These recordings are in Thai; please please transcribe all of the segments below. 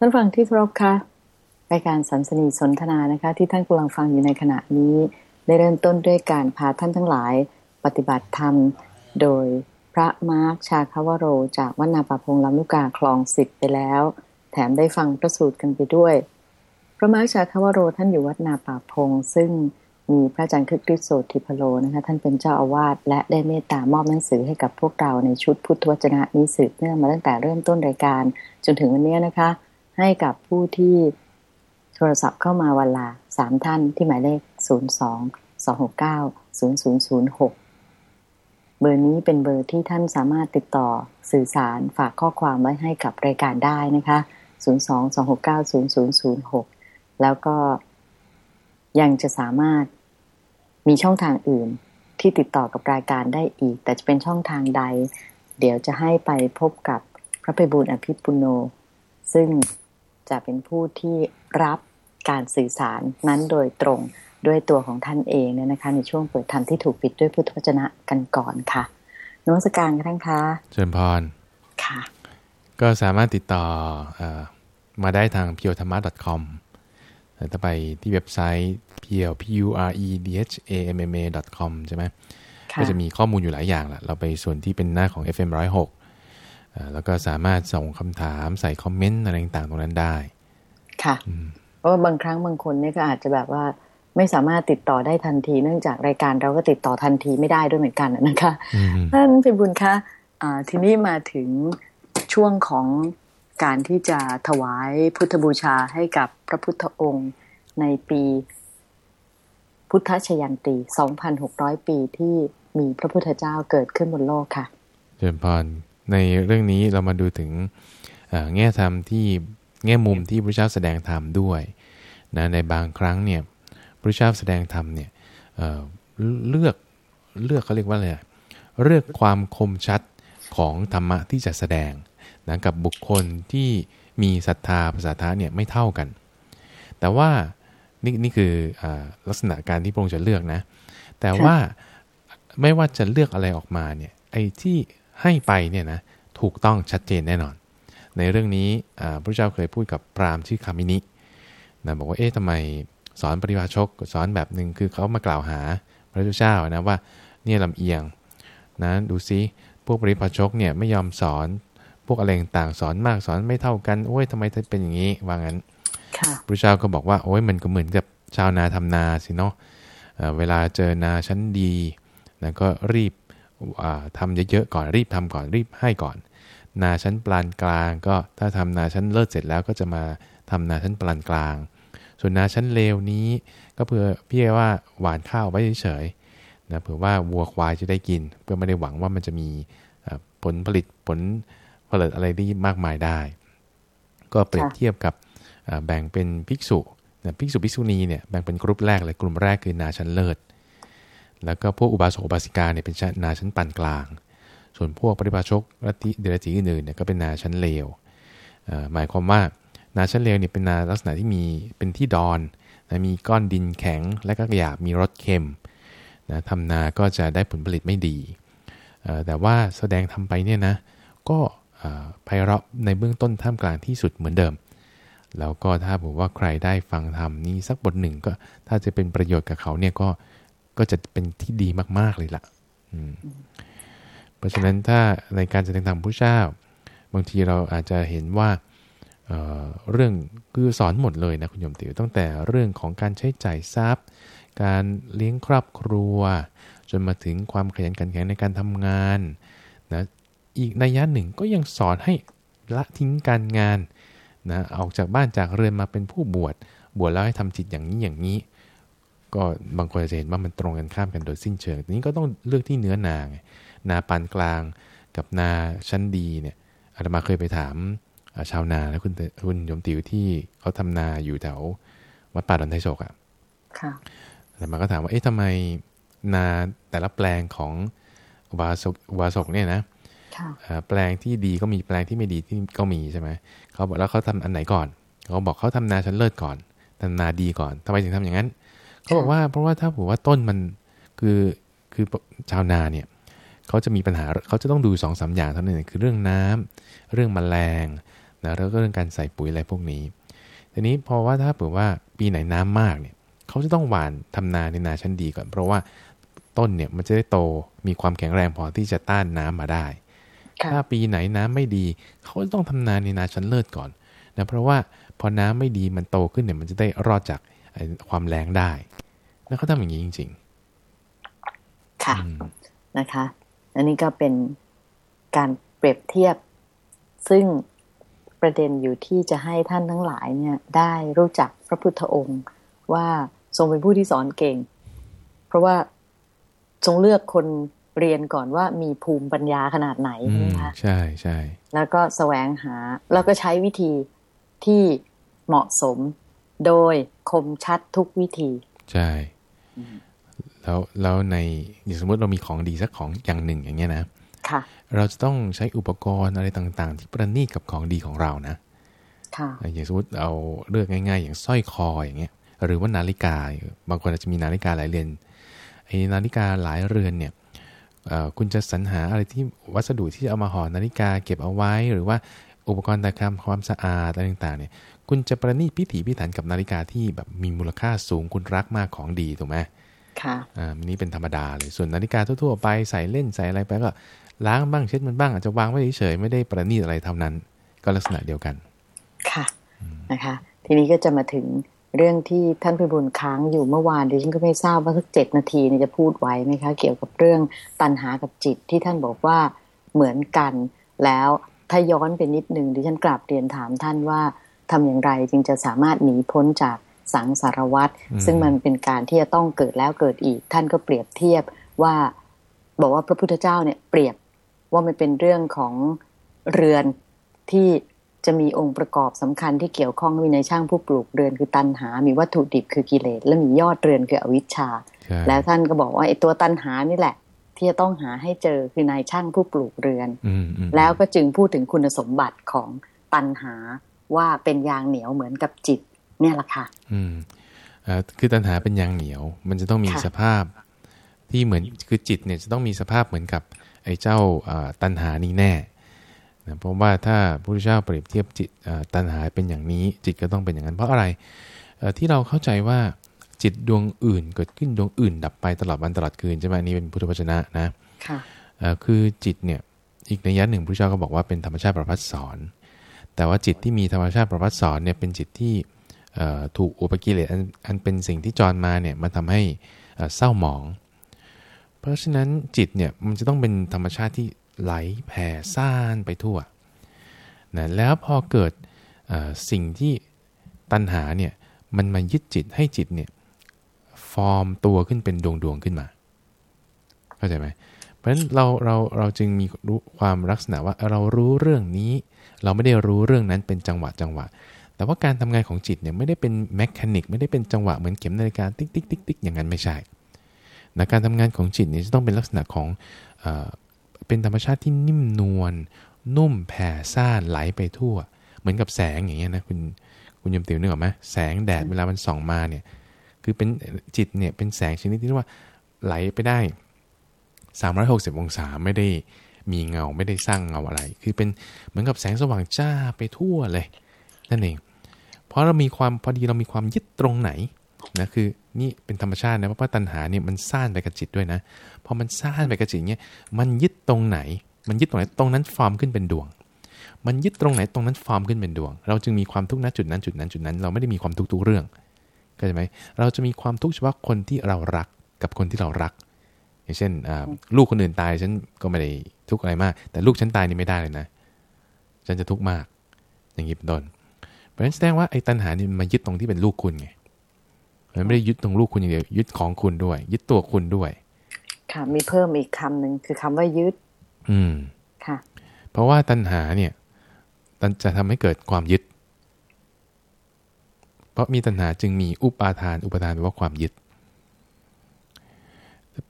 ท่านฟังที่เคารพคะรายการศันสนีย์สนทนานะคะ ที่ท่านกำลังฟังอยู่ในขณะนี้ ได้เริ่มต้นด้วยการพาท่านทั้งหลาย ปฏิบัติธรรม โดยพระมาร์คชาคาวโร จากวัดนาป่าพงลำลูกกาคลองสิบไปแล้ว แถมได้ฟังพระสูตรกันไปด้วย พระมาร์คชาคาวโรท่านอยู่วัดนาป่าพง ซึ่งมีพระอาจารย์คึกฤทธิ์โสตฺถิผโลนะคะท่านเป็นเจ้าอาวาสและได้เมตตามอบหนังสือให้กับพวกเราในชุดพุทธวจนะนี้สืบเนื่องมาตั้งแต่เริ่มต้นรายการจนถึงวันนี้นะคะ ให้กับผู้ที่โทรศัพท์เข้ามาวันละสามท่านที่หมายเลข 0 2 2 6 9 0 0 0 6 เบอร์นี้เป็นเบอร์ที่ท่านสามารถติดต่อสื่อสารฝากข้อความไว้ให้กับรายการได้นะคะ 0 2 2 6 9 0 0 0 6 แล้วก็ยังจะสามารถมีช่องทางอื่นที่ติดต่อกับรายการได้อีก แต่จะเป็นช่องทางใด เดี๋ยวจะให้ไปพบกับพระภัยบุญอภิปุโน ซึ่ง จะเป็นผู้ที่รับการสื่อสารนั้นโดยตรงด้วยตัวของท่านเองเนี่ยนะคะ ในช่วงเปิดธรรมที่ถูกปิดด้วยพุทธวจนะกันก่อนค่ะนวัตการกันทั้งคะเชิญพรค่ะ ก็สามารถติดต่ออมาได้ทาง p u r e t h a m a com ถ้าไปที่เว็บไซต์ p l p u r e d h a m m a com ใช่ไหมก็จะมีข้อมูลอยู่หลายอย่างแหละเราไปส่วนที่เป็นหน้าของ FM 106 แล้วก็สามารถส่งคำถามใส่คอมเมนต์อะไรต่างๆตรงนั้นได้ ค่ะเพราะว่าบางครั้งบางคนเนี่ยก็อาจจะแบบว่าไม่สามารถติดต่อได้ทันที เนื่องจากรายการเราก็ติดต่อทันทีไม่ได้ด้วยเหมือนกันนะคะท่านพิบุญคะทีนี้มาถึงช่วงของการที่จะถวายพุทธบูชาให้กับพระพุทธองค์ในปีพุทธชยันตี 2,600 ปีที่มีพระพุทธเจ้าเกิดขึ้นบนโลกค่ะ เจริญพร ในเรื่องนี้เรามาดูถึงแง่ธรรมที่แง่มุมที่พระเจ้าแสดงธรรมด้วยนะในบางครั้งเนี่ยพระเจ้าแสดงธรรมเนี่ยเเลือกเลือกเขาเรียกว่าอะไรเลือกความคมชัดของธรรมะที่จะแสดงนะกับบุคคลที่มีศรัทธาภาษาทะเนี่ยไม่เท่ากัน แต่ว่านี่นี่คืออลักษณะการที่พระองค์จะเลือกนะ แต่ว่าไม่ว่าจะเลือกอะไรออกมาเนี่ยไอ้ที่ ให้ไปเนี่ยนะถูกต้องชัดเจนแน่นอน ในเรื่องนี้พระเจ้าเคยพูดกับพราหมณ์ชื่อคามินินะบอกว่าเอ๊ะทำไมสอนปริวาชกสอนแบบหนึ่งคือเขามากล่าวหาพระเจ้านะว่าเนี่ยลำเอียงนะดูซิพวกปริวาชกเนี่ยไม่ยอมสอนพวกอะไรต่างสอนมากสอนไม่เท่ากันโอ้ยทำไมถึงเป็นอย่างนี้ว่างั้นพระเจ้าก็บอกว่าโอ้ยมันก็เหมือนกับชาวนาทำนาสิเนาะเวลาเจอนาชั้นดีนะก็รีบ ทำเยอะๆก่อนรีบทำก่อนรีบให้ก่อน นาชั้นปานกลางก็ถ้าทำนาชั้นเลิศเสร็จแล้วก็จะมาทำนาชั้นปานกลาง ส่วนนาชั้นเลวนี้ ก็เพื่อพี่ว่าหวานข้าวไว้เฉยๆนะเผื่อว่าวัวควายจะได้กิน เพื่อไม่ได้หวังว่ามันจะมีผลผลิตผลผลิตอะไรได้มากมายได้ ก็เปรียบเทียบกับแบ่งเป็นภิกษุภิกษุภิกษุณีเนี่ยแบ่งเป็นกลุ่มแรกเลยกลุ่มแรกคือนาชั้นเลิศ แล้วก็พวกอุบาสกอุบาสิกาเนี่ยเป็นนาชั้นปานกลาง ส่วนพวกปฏิบัติชกรัติเดรัจิอื่นๆเนี่ยก็เป็นนาชั้นเลวหมายความว่านาชั้นเลวเนี่ยเป็นนาลักษณะที่มีเป็นที่ดอนนะมีก้อนดินแข็งและก็หยาบมีรสเค็มนะทำนาก็จะได้ผลผลิตไม่ดี แต่ว่าแสดงทำไปเนี่ยนะก็ไพเราะในเบื้องต้นท่ามกลางที่สุดเหมือนเดิม แล้วก็ถ้าบอกว่าใครได้ฟังธรรมนี้สักบทหนึ่งก็ถ้าจะเป็นประโยชน์กับเขาเนี่ยก็ ก็จะเป็นที่ดีมาก ๆเลยละ่ะเพราะฉะนั้นถ้าในการแสดงธรรมผู้เจ้า บางทีเราอาจจะเห็นว่าเเรื่องคือสอนหมดเลยนะคุณโยมติวตั้งแต่เรื่องของการใช้จ่ายทรัพย์ การเลี้ยงครอบครัว จนมาถึงความขยันขันแข็งในการทำงานนะอีกนัยยะหนึ่งก็ยังสอนให้ละทิ้งการงานนะออกจากบ้านจากเรือนมาเป็นผู้บวชบวชแล้วให้ทำจิตอย่างนี้อย่างนี้ ก็บางคนจะเห็นว่ามันตรงกันข้ามกันโดยสิ้นเชิงทีนี้ก็ต้องเลือกที่เนื้อนาไงนาปานกลางกับนาชั้นดีเนี่ยอาตมาเคยไปถามชาวนาแล้วคุณคุณยมติวที่เขาทำนาอยู่แถววัดป่าดอนไทโศกอะค่ะอาตมาก็ถามว่าเอ๊ะทำไมนาแต่ละแปลงของวาสกวาสกเนี่ยนะแปลงที่ดีก็มีแปลงที่ไม่ดีที่ก็มีใช่ไหมเขาบอกแล้วเขาทำอันไหนก่อนเขาบอกเขาทำนาชั้นเลิศก่อนทำนาดีก่อนทำไมถึงทำอย่างนั้น เขาบอกว่าเพราะว่าถ้าผมว่าต้นมันคือคือชาวนาเนี่ยเขาจะมีปัญหาเขาจะต้องดูสองสาอย่างเท่านั้นคือเรื่องน้ำเรื่องมแมลงนะแล้วก็เรื่องการใส่ปุ๋ยอะไรพวกนี้ทีนี้พอว่าถ้าเผื่อว่าปีไหนน้ำมากเนี่ยเขาจะต้องหว่านทำนาในนาชั้นดีก่อน เพราะว่าต้นเนี่ยมันจะได้โตมีความแข็งแรงพอที่จะต้านน้ำมาได้ ถ้าปีไหนน้ำไม่ดี เขาจะต้องทำนาในนาชั้นเลิศก่อนนะเพราะว่าพอน้ำไม่ดีมันโตขึ้นเนี่ยมันจะได้รอดจาก ความแรงได้แล้วเขาทำอย่างนี้จริง ๆ ค่ะนะคะ อันนี้ก็เป็นการเปรียบเทียบ ซึ่งประเด็นอยู่ที่จะให้ท่านทั้งหลายเนี่ย ได้รู้จักพระพุทธองค์ว่าทรงเป็นผู้ที่สอนเก่ง เพราะว่าทรงเลือกคนเรียนก่อนว่ามีภูมิปัญญาขนาดไหนนะคะใช่ใช่แล้วก็แสวงหา แล้วก็ใช้วิธีที่เหมาะสม โดยคมชัดทุกวิธี ใช่ แล้วแล้วในอย่างสมมติเรามีของดีสักของอย่างหนึ่งอย่างเงี้ยนะค่ะ เราจะต้องใช้อุปกรณ์อะไรต่างๆ ที่ประณีตกับของดีของเรานะค่ะอย่างสมมติเอาเลือกง่ายๆ อย่างสร้อยคออย่างเงี้ย หรือว่านาฬิกา บางคนอาจจะมีนาฬิกาหลายเรือนไอ้นาฬิกาหลายเรือนเนี่ยคุณจะสรรหาอะไรที่วัสดุที่จะเอามาห่อนาฬิกาเก็บเอาไว้ หรือว่า อุปกรณ์แต่ทำความสะอาดอะไรต่างๆเนี่ยคุณจะประณีตพิถีพิถันกับนาฬิกาที่แบบมีมูลค่าสูงคุณรักมากของดีถูกไหมค่ะอ่านี้เป็นธรรมดาเลยส่วนนาฬิกาทั่วๆไปใส่เล่นใส่อะไรไปก็ล้างบ้างเช็ดมันบ้างอาจจะวางไว้เฉยๆไม่ได้ประณีตอะไรเท่านั้น ก็ลักษณะเดียวกัน ค่ะนะคะ ทีนี้ก็จะมาถึงเรื่องที่ท่านพิบูลค้างอยู่เมื่อวานดิฉันก็ไม่ทราบว่าสักเจ็ดนาทีนี่จะพูดไว้ไหมคะ เกี่ยวกับเรื่องตัณหากับจิตที่ท่านบอกว่าเหมือนกันแล้ว ถ้าย้อนไปนิดหนึ่งดิฉันกลับเรียนถามท่านว่าทำอย่างไรจึงจะสามารถหนีพ้นจากสังสารวัตรซึ่งมันเป็นการที่จะต้องเกิดแล้วเกิดอีก ท่านก็เปรียบเทียบว่าบอกว่าพระพุทธเจ้าเนี่ยเปรียบว่ามันเป็นเรื่องของเรือนที่จะมีองค์ประกอบสำคัญที่เกี่ยวข้องมีในช่างผู้ปลูกเรือนคือตันหา มีวัตถุดิบคือกิเลสและมียอดเรือนคืออวิชชา แล้วท่านก็บอกว่าไอ้ตัวตันหานี่แหละ ที่จะต้องหาให้เจอคือนายช่างผู้ปลูกเรือน แล้วก็จึงพูดถึงคุณสมบัติของตันหาว่าเป็นยางเหนียวเหมือนกับจิต เนี่ยแหละค่ะอืมคือตันหาเป็นยางเหนียว มันจะต้องมีสภาพที่เหมือนคือจิตเนี่ยจะต้องมีสภาพเหมือนกับไอ้เจ้าตันหานี้แน่นะเพราะว่าถ้าพระพุทธเจ้าเปรียบเทียบจิตตัณหาเป็นอย่างนี้จิตก็ต้องเป็นอย่างนั้น เพราะอะไรที่เราเข้าใจว่า จิตดวงอื่นเกิดขึ้นดวงอื่น ดับไปตลอดวันตลอดคืนใช่ไหมนี่เป็นพุทธวจนะนะค่ะคือจิตเนี่ยอีกในยันหนึ่งพระเจ้าก็บอกว่าเป็นธรรมชาติประพัดสอน แต่ว่าจิตที่มีธรรมชาติประพัดสอนเนี่ยเป็นจิตที่ถูกอุปกิเลสอันเป็นสิ่งที่จรมาเนี่ยมันทำให้เศร้าหมอง เพราะฉะนั้นจิตเนี่ยมันจะต้องเป็นธรรมชาติที่ไหลแผ่ซ่านไปทั่วนะแล้วพอเกิดสิ่งที่ตัณหาเนี่ยมันมายึดจิตให้จิตเนี่ย ฟอร์มตัวขึ้นเป็นดวงดวงขึ้นมา เข้าใจไหมเพราะฉะนั้นเราเราเราจึงมีรู้ความลักษณะว่าเรารู้เรื่องนี้ เราไม่ได้รู้เรื่องนั้นเป็นจังหวะจังหวะ แต่ว่าการทำงานของจิตเนี่ยไม่ได้เป็น mechanic ไม่ได้เป็นจังหวะเหมือนเข็มนาฬิกาติ๊กติ๊กติ๊กติ๊กอย่างนั้นไม่ใช่นะการทำงานของจิตเนี่ยจะต้องเป็นลักษณะของเป็นธรรมชาติที่นิ่มนวลนุ่มแผ่ซ่านไหลไปทั่ว เหมือนกับแสงอย่างเงี้ยนะคุณคุณยมติวนึกออกไหมแสงแดดเวลามันส่องมาเนี่ย คือเป็นจิตเนี่ยเป็นแสงชนิดที่ว่าไหลไปได้ 360 องศาไม่ได้มีเงาไม่ได้สร้างเงาอะไร คือเป็นเหมือนกับแสงสว่างจ้าไปทั่วเลยนั่นเองเพราะเรามีความพอดีเรามีความยึดตรงไหนนะคือนี่เป็นธรรมชาตินะเพราะว่าตัณหาเนี่ยมันซ่านไปกับจิตด้วยนะพอมันซ่านไปกับจิตเนี่ยมันยึดตรงไหน มันยึดตรงไหนตรงนั้นฟอร์มขึ้นเป็นดวง มันยึดตรงไหนตรงนั้นฟอร์มขึ้นเป็นดวง เราจึงมีความทุกข์ณจุดนั้นจุดนั้นจุดนั้น เราไม่ได้มีความทุกข์ทุกเรื่อง เข้าใจไหมเราจะมีความทุกข์เฉพาะคนที่เรารักกับคนที่เรารัก อย่างเช่นลูกคนอื่นตายฉันก็ไม่ได้ทุกข์อะไรมาก แต่ลูกฉันตายนี่ไม่ได้เลยนะ ฉันจะทุกข์มาก อย่างนี้เป็นต้นเพราะฉะนั้นแสดงว่าไอ้ตัณหานี่มันมายึดตรงที่เป็นลูกคุณไงมันไม่ได้ยึดตรงลูกคุณอย่างเดียวยึดของคุณด้วย ยึดตัวคุณด้วย ค่ะ มีเพิ่มอีกคำหนึ่งคือคำว่ายึด อืมค่ะ เพราะว่าตัณหาเนี่ยจะทำให้เกิดความยึดเพ ราะมีตัณหาจึงมีอุปาทาน อุปาทานแปลว่าความยึด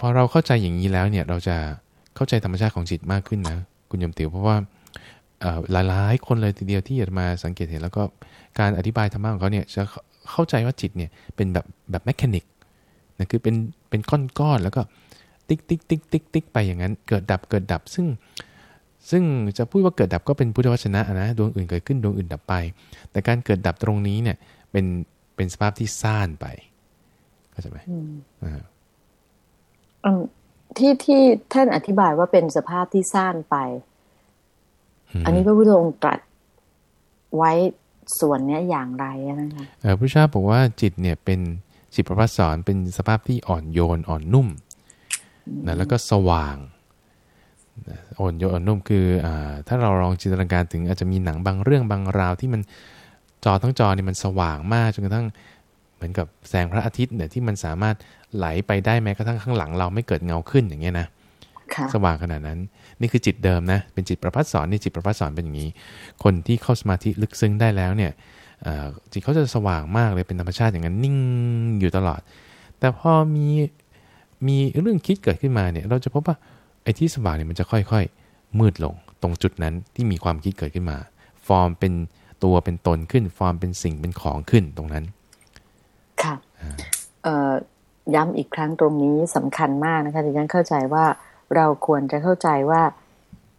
พอเราเข้าใจอย่างนี้แล้วเนี่ยเราจะเข้าใจธรรมชาติของจิตมากขึ้นนะคุณยมติวเพราะว่าหลายๆคนเลยทีเดียวที่มาสังเกตเห็นแล้วก็การอธิบายธรรมะของเขาเนี่ยจะเข้าใจว่าจิตเนี่ยเป็นแบบแบบ mechanic นะคือเป็นเป็นก้อนๆแล้วก็ติ๊กติ๊กติ๊กติ๊กติ๊กไปอย่างนั้น เกิดดับเกิดดับซึ่ง ซึ่งจะพูดว่าเกิดดับก็เป็นพุทธวจนะนะดวงอื่นเกิดขึ้นดวงอื่นดับไป แต่การเกิดดับตรงนี้เนี่ย เป็นเป็นสภาพที่ซ่านไปเข้าใจไหมอ่าที่ที่ท่านอธิบายว่าเป็นสภาพที่ซ่านไป อันนี้พระพุทธองค์ตรัสไว้ส่วนเนี้ยอย่างไรนะคะพระพุทธเจ้าบอกว่าจิตเนี่ยเป็นจิตประพัสสอนเป็นสภาพที่อ่อนโยนอ่อนนุ่มนะแล้วก็สว่างอ่อนโยนอ่อนนุ่มคืออถ้าเราลองจินตนาการถึงอาจจะมีหนังบางเรื่องบางราวที่มัน จอทั้งจอนี่มันสว่างมากจนกระทั่งเหมือนกับแสงพระอาทิตย์เนี่ยที่มันสามารถไหลไปได้แม้กระทั่งข้างหลังเราไม่เกิดเงาขึ้นอย่างเงี้ยนะสว่างขนาดนั้น นี่คือจิตเดิมนะเป็นจิตประพัดสอนนี่จิตประพัดสอนเป็นอย่างนี้ คนที่เข้าสมาธิลึกซึ้งได้แล้วเนี่ยจิตเขาจะสว่างมากเลยเป็นธรรมชาติอย่างนั้นนิ่งอยู่ตลอด แต่พอมีมีเรื่องคิดเกิดขึ้นมาเนี่ย เราจะพบว่าไอ้ที่สว่างเนี่ยมันจะค่อยๆ มืดลงตรงจุดนั้นที่มีความคิดเกิดขึ้นมา ฟอร์มเป็น ตัวเป็นตนขึ้นฟอร์มเป็นสิ่งเป็นของขึ้นตรงนั้น ค่ะย้ำอีกครั้งตรงนี้สำคัญมากนะคะที่ฉันเข้าใจว่าเราควรจะเข้าใจว่า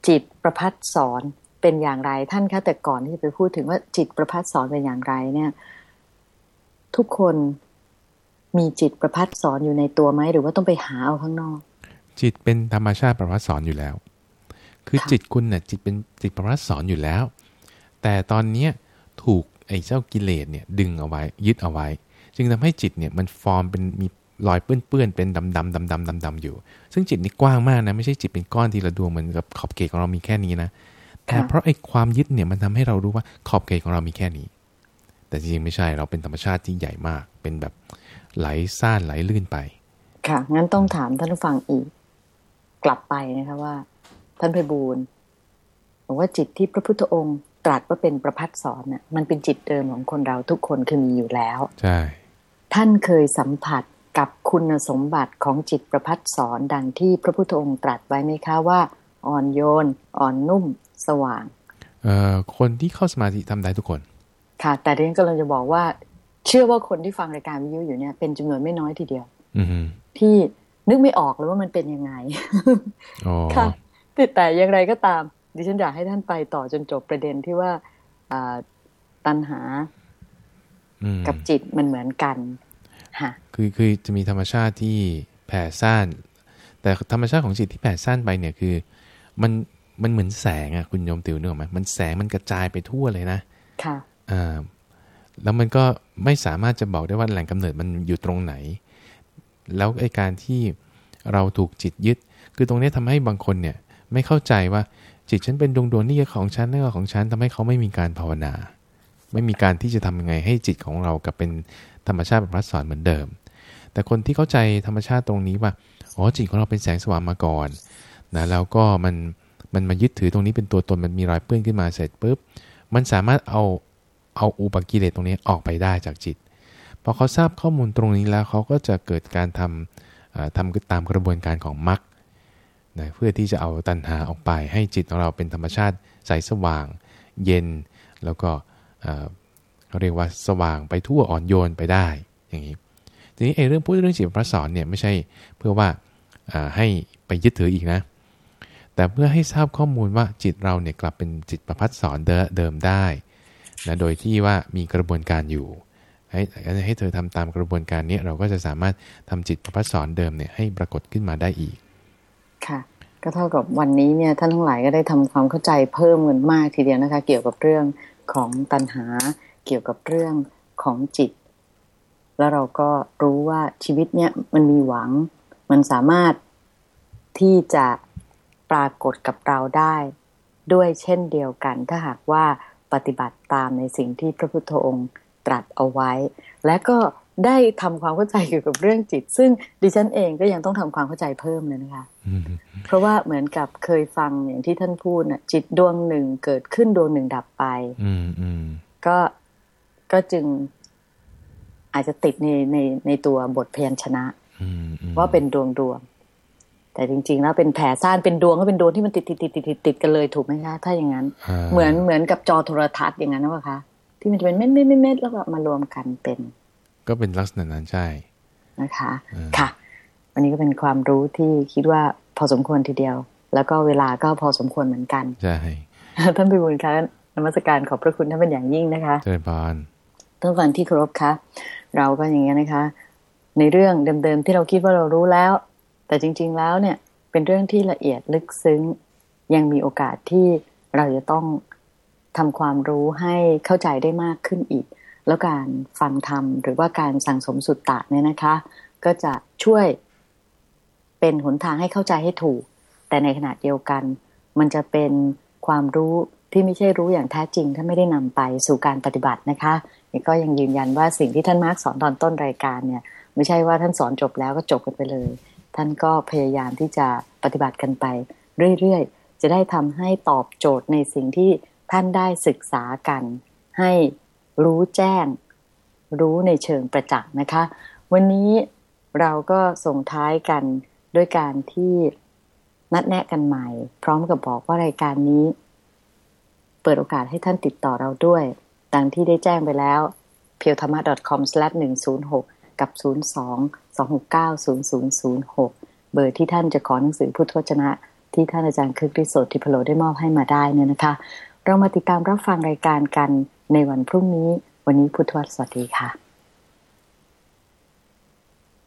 จิตประพัดสอนเป็นอย่างไรท่านคะแต่ก่อนที่จะไปพูดถึงว่าจิตประพัดสอนเป็นอย่างไรเนี่ย ทุกคนมีจิตประพัดสอนอยู่ในตัวไหมหรือว่าต้องไปหาเอาข้างนอก จิตเป็นธรรมชาติประพัดสอนอยู่แล้ว คือจิตคุณเนี่ยจิตเป็นจิตประพัดสอนอยู่แล้ว แต่ตอนเนี้ยถูกไอ้เจ้ากิเลสเนี่ยดึงเอาไว้ยึดเอาไว้ จึงทำให้จิตเนี่ยมันฟอร์มเป็นมีรอยเปื้อนๆเป็นดำๆดำๆดำๆอยู่ ซึ่งจิตนี่กว้างมากนะไม่ใช่จิตเป็นก้อนทีละดวงเหมือนกับขอบเขตของเรามีแค่นี้นะแต่เพราะไอ้ความยึดเนี่ยมันทำให้เรารู้ว่าขอบเขตของเรามีแค่นี้ แต่จริงๆไม่ใช่เราเป็นธรรมชาติที่ใหญ่มากเป็นแบบไหลซ่านไหลลื่นไป ค่ะ งั้นต้องถามท่านผู้ฟังอีก กลับไปนะคะว่า ท่านไพบูลบอกว่าจิตที่พระพุทธองค์ รัสว่าเป็นประพัดสอนเนี่ยมันเป็นจิตเดิมของคนเราทุกคนคือมีอยู่แล้ว ใช่ ท่านเคยสัมผัสกับคุณสมบัติของจิตประพัดสอนดังที่พระพุทธองค์ตรัสไว้ไหมคะว่า อ่อนโยน อ่อนนุ่ม สว่างเอ่อคนที่เข้าสมาธิทำได้ทุกคน ค่ะ แต่เรนก็เลยจะบอกว่า เชื่อว่าคนที่ฟังรายการวิทยุอยู่เนี่ยเป็นจำนวนไม่น้อยทีเดียว อืที่นึกไม่ออกเลยว่ามันเป็นยังไงค่ะแต่อย่างไรก็ตาม ดิฉันอยากให้ท่านไปต่อจนจบประเด็นที่ว่าตัณหากับจิตมันเหมือนกันคือคือจะมีธรรมชาติที่แผ่ซ่าน แต่ธรรมชาติของจิตที่แผ่ซ่านไปเนี่ยคือ มันมันเหมือนแสงอะคุณโยมติวเนื้อไหมมันแสงมันกระจายไปทั่วเลยนะ ค่ะอ่าแล้วมันก็ไม่สามารถจะบอกได้ว่าแหล่งกำเนิดมันอยู่ตรงไหน แล้วไอ้การที่เราถูกจิตยึด คือตรงนี้ทำให้บางคนเนี่ย ไม่เข้าใจว่า จิตฉันเป็นดวงดวงนี่ของฉันนี่ของฉันทำให้เขาไม่มีการภาวนา ไม่มีการที่จะทำยังไงให้จิตของเรากับเป็นธรรมชาติเป็นพระสอนเหมือนเดิม แต่คนที่เข้าใจธรรมชาติตรงนี้ว่าอ๋อจิตของเราเป็นแสงสว่างมาก่อนนะแล้วก็มันมันมายึดถือตรงนี้เป็นตัวตนมันมีรอยเปื้อนขึ้นมาเสร็จปุ๊บมันสามารถเอาเอาอุปกิเลสตรงนี้ออกไปได้จากจิตพอเขาทราบข้อมูลตรงนี้แล้วเขาก็จะเกิดการทำทำตามกระบวนการของมรรค นะเพื่อที่จะเอาตัณหาออกไป ให้จิตของเราเป็นธรรมชาติใสสว่าง เย็น แล้วก็เขาเรียกว่าสว่างไปทั่วอ่อนโยนไปได้อย่างนี้ทีนี้ไอ้เรื่องพูดเรื่องจิตพระสอนเนี่ยไม่ใช่เพื่อว่าให้ไปยึดถืออีกนะ แต่เพื่อให้ทราบข้อมูลว่าจิตเราเนี่ยกลับเป็นจิตประพัดสอนเดิมได้นะโดยที่ว่ามีกระบวนการอยู่ ให้ให้เธอทำตามกระบวนการนี้เราก็จะสามารถทำจิตประพัดสอนเดิมเนี่ยให้ปรากฏขึ้นมาได้อีก ก็เท่ากับวันนี้เนี่ยท่านทั้งหลายก็ได้ทำความเข้าใจเพิ่มเงินมากทีเดียวนะคะ เกี่ยวกับเรื่องของตัณหา เกี่ยวกับเรื่องของจิต แล้วเราก็รู้ว่าชีวิตเนี้ยมันมีหวัง มันสามารถที่จะปรากฏกับเราได้ด้วยเช่นเดียวกัน ถ้าหากว่าปฏิบัติตามในสิ่งที่พระพุทธองค์ตรัสเอาไว้ และก็ ได้ทำความเข้าใจเกี่ยวกับเรื่องจิต ซึ่งดิฉันเองก็ยังต้องทำความเข้าใจเพิ่มเลยนะคะเพราะว่าเหมือนกับเคยฟังอย่างที่ท่านพูดนะจิตดวงหนึ่งเกิดขึ้นดวงหนึ่งดับไปก็ก็จึงอาจจะติดในในในตัวบทพยัญชนะว่าเป็นดวงดวงแต่จริง ๆ แล้วเป็นแผลซ่านเป็นดวงก็เป็นดวงที่มันติดติดติดติดติดกันเลยถูกไหมคะถ้าอย่างนั้น เหมือนเหมือนกับจอโทรทัศน์อย่างนั้นนะคะที่มันจะเป็นเม็ดเม็ดเม็ดแล้วก็มารวมกันเป็น ก็เป็นลักษณะนั้นใช่นะคะค่ะ วันนี้ก็เป็นความรู้ที่คิดว่าพอสมควรทีเดียว แล้วก็เวลาก็พอสมควรเหมือนกันใช่ท่านพิบูลคะนมัสการขอบพระคุณท่านเป็นอย่างยิ่งนะคะเจริญพรท่านฟังที่เคารพคะเราก็อย่างนี้ยนะคะ ในเรื่องเดิมๆที่เราคิดว่าเรารู้แล้ว แต่จริง ๆแล้วเนี่ยเป็นเรื่องที่ละเอียดลึกซึ้งยังมีโอกาสที่เราจะต้องทำความรู้ให้เข้าใจได้มากขึ้นอีก แล้วการฟังธรรมหรือว่าการสั่งสมสุตตะเนี่ยนะคะ ก็จะช่วยเป็นหนทางให้เข้าใจให้ถูก แต่ในขณะเดียวกัน มันจะเป็นความรู้ที่ไม่ใช่รู้อย่างแท้จริง ถ้าไม่ได้นำไปสู่การปฏิบัตินะคะนี่ก็ยังยืนยันว่าสิ่งที่ท่านมาร์กสอนตอนต้นรายการเนี่ย ไม่ใช่ว่าท่านสอนจบแล้วก็จบกันไปเลย ท่านก็พยายามที่จะปฏิบัติกันไป เรื่อยๆ จะได้ทำให้ตอบโจทย์ในสิ่งที่ท่านได้ศึกษากัน ให้ รู้แจ้ง รู้ในเชิงประจักษ์นะคะ วันนี้เราก็ส่งท้ายกันด้วยการที่นัดแนะกันใหม่ พร้อมกับบอกว่ารายการนี้ เปิดโอกาสให้ท่านติดต่อเราด้วย ดังที่ได้แจ้งไปแล้ว p e w t h a m a c o m 1 0 6 กับ 02 269 0006 เบอร์ที่ท่านจะขอหนังสือพุทธวจนะ ที่ท่านอาจารย์คึกฤทธิ์โสติพโลได้มอบให้มาได้เนี่ยนะคะ เรามาติดตามรับฟังรายการกัน ในวันพรุ่งนี้ วันนี้พุทธวสวัสดีค่ะ